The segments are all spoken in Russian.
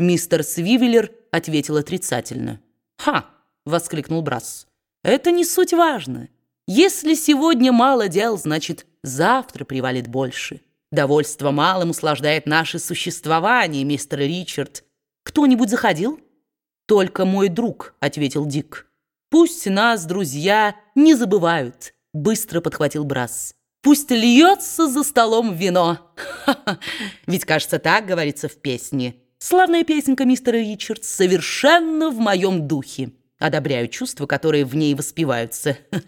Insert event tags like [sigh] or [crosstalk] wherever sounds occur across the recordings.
Мистер Свивеллер ответил отрицательно. «Ха!» — воскликнул Брас. «Это не суть важно. Если сегодня мало дел, значит, завтра привалит больше. Довольство малым услаждает наше существование, мистер Ричард. Кто-нибудь заходил?» «Только мой друг», — ответил Дик. «Пусть нас, друзья, не забывают», — быстро подхватил Брас. «Пусть льется за столом вино». [laughs] Ха -ха. Ведь, кажется, так говорится в песне. Славная песенка, мистер Ричардс, совершенно в моем духе. Одобряю чувства, которые в ней воспеваются. [laughs]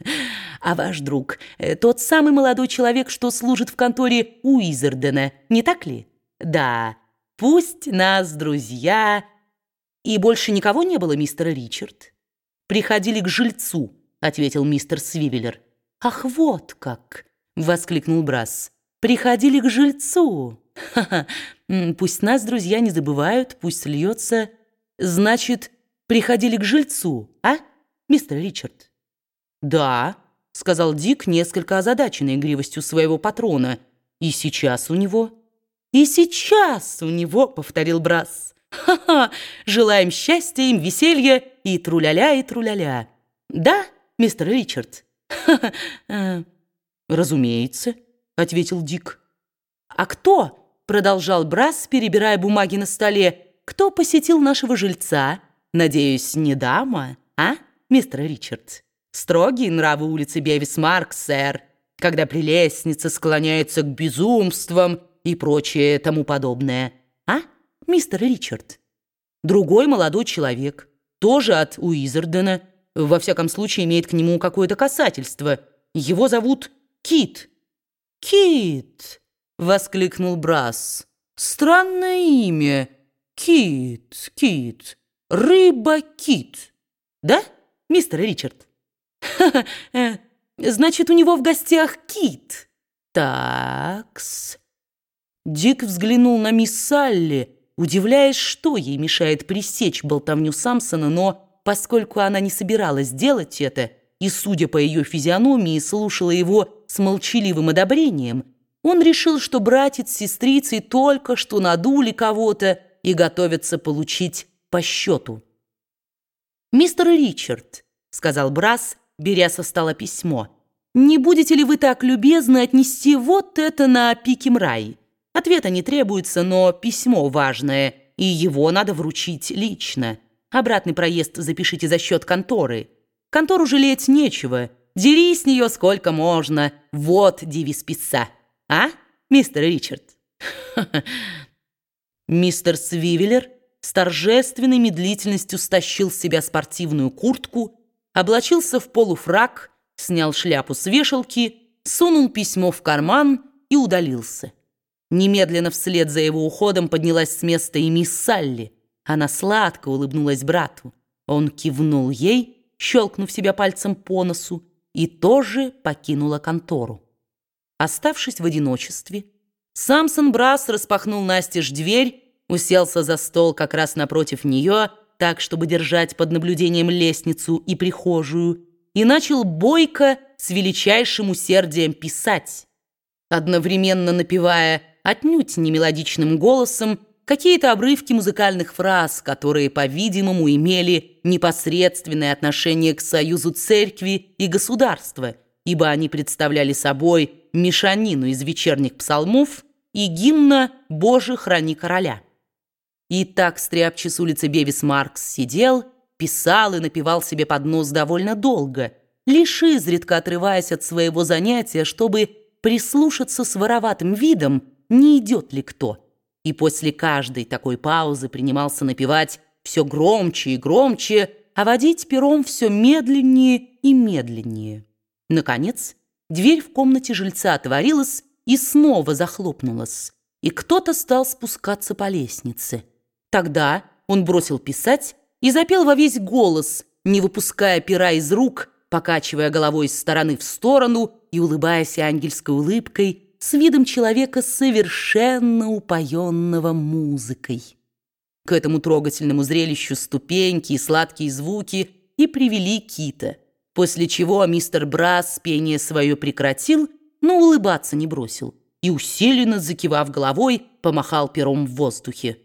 А ваш друг, э, тот самый молодой человек, что служит в конторе Уизердена, не так ли? Да, пусть нас, друзья... И больше никого не было, мистер Ричард? Приходили к жильцу, ответил мистер Свивеллер. Ах, вот как! Воскликнул Брас. Приходили к жильцу. [laughs] Ха -ха. Пусть нас, друзья, не забывают, пусть льется. Значит, приходили к жильцу, а, мистер Ричард? Да, сказал Дик, несколько озадаченный игривостью своего патрона. И сейчас у него... И сейчас у него, повторил Брас. Ха-ха, желаем счастья им, веселья и труляля, и труляля. Да, мистер Ричард? Ха-ха, разумеется, ответил Дик. А кто продолжал Брас, перебирая бумаги на столе. «Кто посетил нашего жильца? Надеюсь, не дама, а, мистер Ричард? Строгие нравы улицы Бевис-Марк, сэр, когда прелестница склоняется к безумствам и прочее тому подобное. А, мистер Ричард? Другой молодой человек, тоже от Уизердена, во всяком случае имеет к нему какое-то касательство. Его зовут Кит». «Кит!» Воскликнул Брас. Странное имя. Кит, Кит, рыба-кит. Да, мистер Ричард? [laughs] Э, значит, у него в гостях кит. Такс. Дик взглянул на мисс Салли, удивляясь, что ей мешает пресечь болтовню Самсона, но поскольку она не собиралась делать это и, судя по ее физиономии, слушала его с молчаливым одобрением, он решил, что братец с сестрицей только что надули кого-то и готовятся получить по счету. «Мистер Ричард», — сказал Брас, беря со стола письмо, «не будете ли вы так любезны отнести вот это на Пикимрай? Ответа не требуется, но письмо важное, и его надо вручить лично. Обратный проезд запишите за счет конторы. Контору жалеть нечего, дери с нее сколько можно, вот девиз писца». А, мистер Ричард? Мистер Свивеллер с торжественной медлительностью стащил с себя спортивную куртку, облачился в полуфрак, снял шляпу с вешалки, сунул письмо в карман и удалился. Немедленно вслед за его уходом поднялась с места и мисс Салли. Она сладко улыбнулась брату. Он кивнул ей, щелкнув себя пальцем по носу, и тоже покинула контору. Оставшись в одиночестве, Самсон Брас распахнул настежь дверь, уселся за стол как раз напротив нее, так, чтобы держать под наблюдением лестницу и прихожую, и начал бойко с величайшим усердием писать, одновременно напевая отнюдь не мелодичным голосом какие-то обрывки музыкальных фраз, которые, по-видимому, имели непосредственное отношение к союзу церкви и государства, ибо они представляли собой мешанину из вечерних псалмов и гимна «Боже, храни короля». И так стряпчий с улицы Бевис Маркс сидел, писал и напевал себе под нос довольно долго, лишь изредка отрываясь от своего занятия, чтобы прислушаться с вороватым видом, не идет ли кто. И после каждой такой паузы принимался напевать все громче и громче, а водить пером все медленнее и медленнее. Наконец, Дверь в комнате жильца отворилась и снова захлопнулась, и кто-то стал спускаться по лестнице. Тогда он бросил писать и запел во весь голос, не выпуская пера из рук, покачивая головой из стороны в сторону и улыбаясь ангельской улыбкой с видом человека, совершенно упоенного музыкой. К этому трогательному зрелищу ступеньки и сладкие звуки и привели Кита – После чего мистер Брас пение свое прекратил, но улыбаться не бросил и, усиленно закивав головой, помахал пером в воздухе.